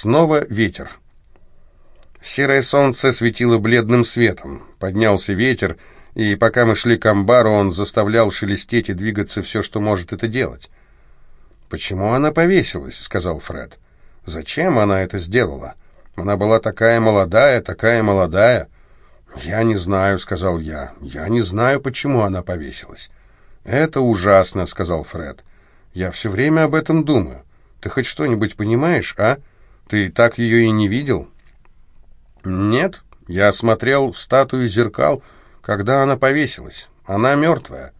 Снова ветер. Серое солнце светило бледным светом. Поднялся ветер, и пока мы шли к амбару, он заставлял шелестеть и двигаться все, что может это делать. «Почему она повесилась?» — сказал Фред. «Зачем она это сделала? Она была такая молодая, такая молодая». «Я не знаю», — сказал я. «Я не знаю, почему она повесилась». «Это ужасно», — сказал Фред. «Я все время об этом думаю. Ты хоть что-нибудь понимаешь, а? Ты так ее и не видел?» «Нет, я смотрел в статую зеркал, когда она повесилась. Она мертвая.